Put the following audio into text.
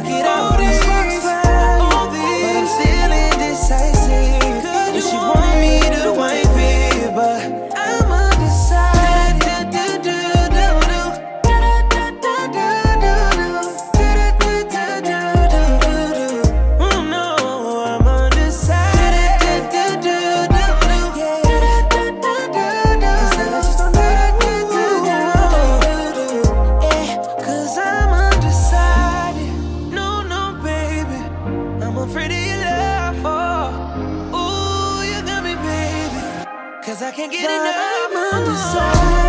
Look at all can't get enough. I'm undecided.